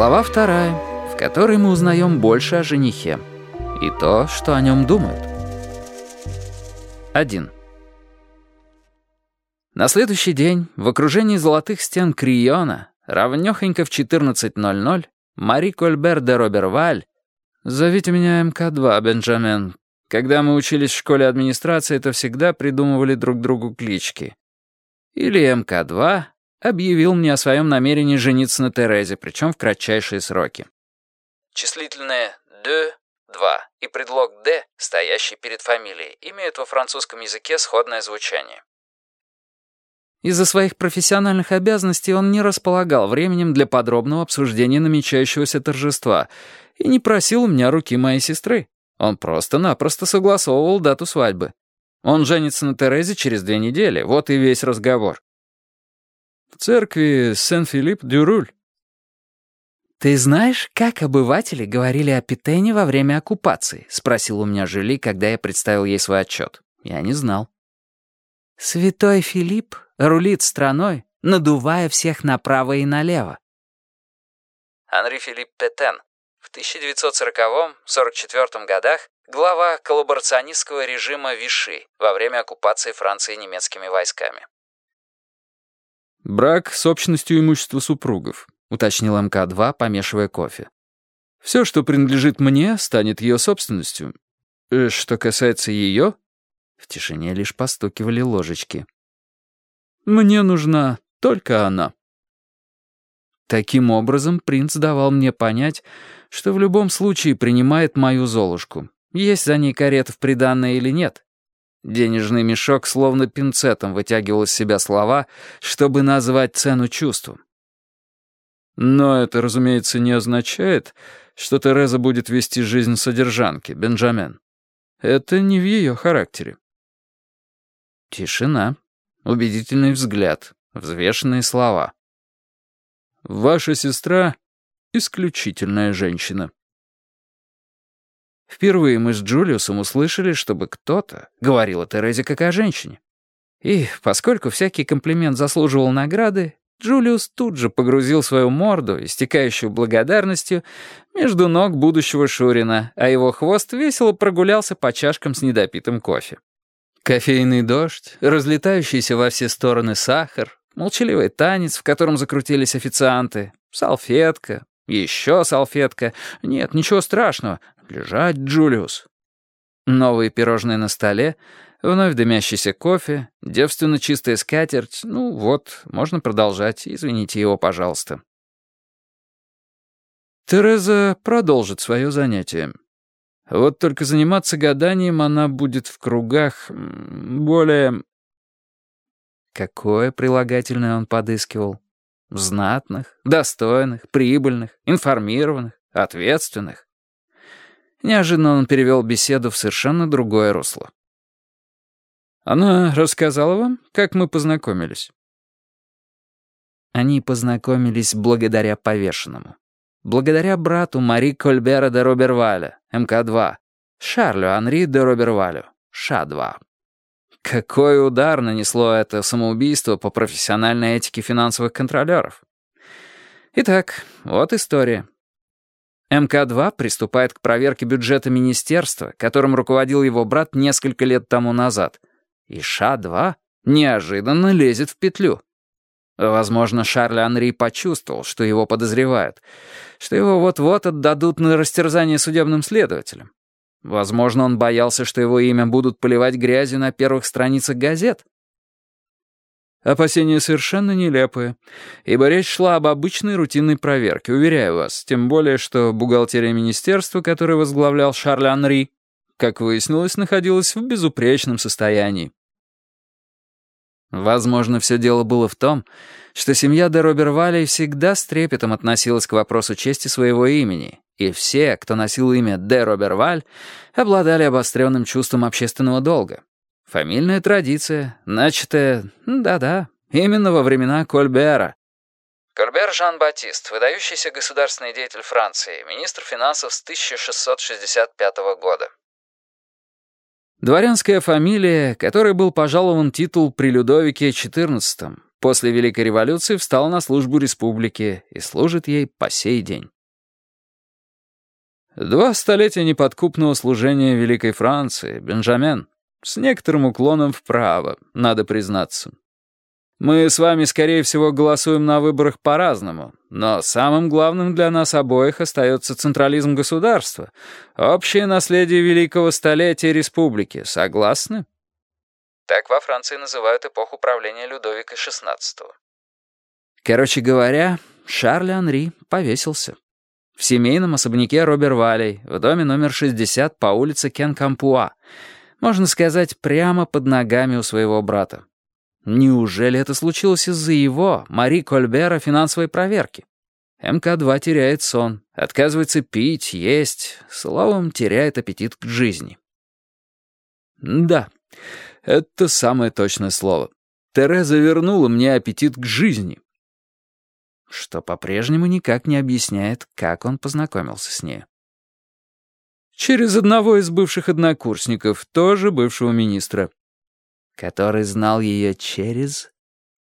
Глава вторая, в которой мы узнаем больше о женихе и то, что о нем думают. 1. На следующий день в окружении золотых стен Криона, равнёхонько в 14.00, Мари Кольбер де Роберваль «Зовите меня МК-2, Бенджамен. Когда мы учились в школе администрации, то всегда придумывали друг другу клички. Или МК-2 объявил мне о своем намерении жениться на Терезе, причем в кратчайшие сроки. Числительное «de» — «два» и предлог «de», стоящий перед фамилией, имеют во французском языке сходное звучание. Из-за своих профессиональных обязанностей он не располагал временем для подробного обсуждения намечающегося торжества и не просил у меня руки моей сестры. Он просто-напросто согласовывал дату свадьбы. Он женится на Терезе через две недели, вот и весь разговор. В церкви Сен-Филипп-дю-Руль. «Ты знаешь, как обыватели говорили о Питене во время оккупации?» — спросил у меня Жюли, когда я представил ей свой отчет. Я не знал. «Святой Филипп рулит страной, надувая всех направо и налево». Анри Филипп Петен. В 1940-44 годах глава коллаборационистского режима Виши во время оккупации Франции немецкими войсками. «Брак с общностью имущества супругов», — уточнил МК-2, помешивая кофе. «Все, что принадлежит мне, станет ее собственностью. Э, что касается ее...» В тишине лишь постукивали ложечки. «Мне нужна только она». Таким образом, принц давал мне понять, что в любом случае принимает мою Золушку. Есть за ней карета в приданное или нет, Денежный мешок словно пинцетом вытягивал из себя слова, чтобы назвать цену чувством. Но это, разумеется, не означает, что Тереза будет вести жизнь содержанки, Бенджамен. Это не в ее характере. Тишина, убедительный взгляд, взвешенные слова. «Ваша сестра — исключительная женщина». Впервые мы с Джулиусом услышали, чтобы кто-то говорил о Терезе как о женщине. И поскольку всякий комплимент заслуживал награды, Джулиус тут же погрузил свою морду, истекающую благодарностью, между ног будущего Шурина, а его хвост весело прогулялся по чашкам с недопитым кофе. Кофейный дождь, разлетающийся во все стороны сахар, молчаливый танец, в котором закрутились официанты, салфетка, еще салфетка. Нет, ничего страшного, «Лежать, Джулиус!» Новые пирожные на столе, вновь дымящийся кофе, девственно чистая скатерть. Ну вот, можно продолжать, извините его, пожалуйста. Тереза продолжит свое занятие. Вот только заниматься гаданием она будет в кругах более... Какое прилагательное он подыскивал? Знатных, достойных, прибыльных, информированных, ответственных. Неожиданно он перевел беседу в совершенно другое русло. «Она рассказала вам, как мы познакомились?» Они познакомились благодаря повешенному. Благодаря брату Мари Кольбера де Роберваля, МК-2, Шарлю Анри де Робервалю, Ша-2. Какой удар нанесло это самоубийство по профессиональной этике финансовых контролеров? Итак, вот история. МК-2 приступает к проверке бюджета министерства, которым руководил его брат несколько лет тому назад. И Ша-2 неожиданно лезет в петлю. Возможно, Шарль Анри почувствовал, что его подозревают, что его вот-вот отдадут на растерзание судебным следователям. Возможно, он боялся, что его имя будут поливать грязью на первых страницах газет. Опасения совершенно нелепые, ибо речь шла об обычной рутинной проверке, уверяю вас, тем более, что бухгалтерия министерства, которое возглавлял Шарль Анри, как выяснилось, находилась в безупречном состоянии. Возможно, все дело было в том, что семья де Робервалей всегда с трепетом относилась к вопросу чести своего имени, и все, кто носил имя де Роберваль, обладали обостренным чувством общественного долга. Фамильная традиция, начатая, да-да, именно во времена Кольбера. Кольбер Жан-Батист, выдающийся государственный деятель Франции, министр финансов с 1665 года. Дворянская фамилия, которой был пожалован титул при Людовике XIV, После Великой революции встал на службу республике и служит ей по сей день. Два столетия неподкупного служения Великой Франции, Бенджамен, с некоторым уклоном вправо, надо признаться. Мы с вами, скорее всего, голосуем на выборах по-разному, но самым главным для нас обоих остается централизм государства, общее наследие великого столетия республики. Согласны? Так во Франции называют эпоху правления Людовика XVI. Короче говоря, Шарль Анри повесился. В семейном особняке Робер Валей, в доме номер 60 по улице Кен-Кампуа, можно сказать, прямо под ногами у своего брата. Неужели это случилось из-за его, Мари Кольбера, финансовой проверки? МК-2 теряет сон, отказывается пить, есть, словом, теряет аппетит к жизни. Да, это самое точное слово. Тереза вернула мне аппетит к жизни. Что по-прежнему никак не объясняет, как он познакомился с ней. Через одного из бывших однокурсников, тоже бывшего министра. Который знал ее через...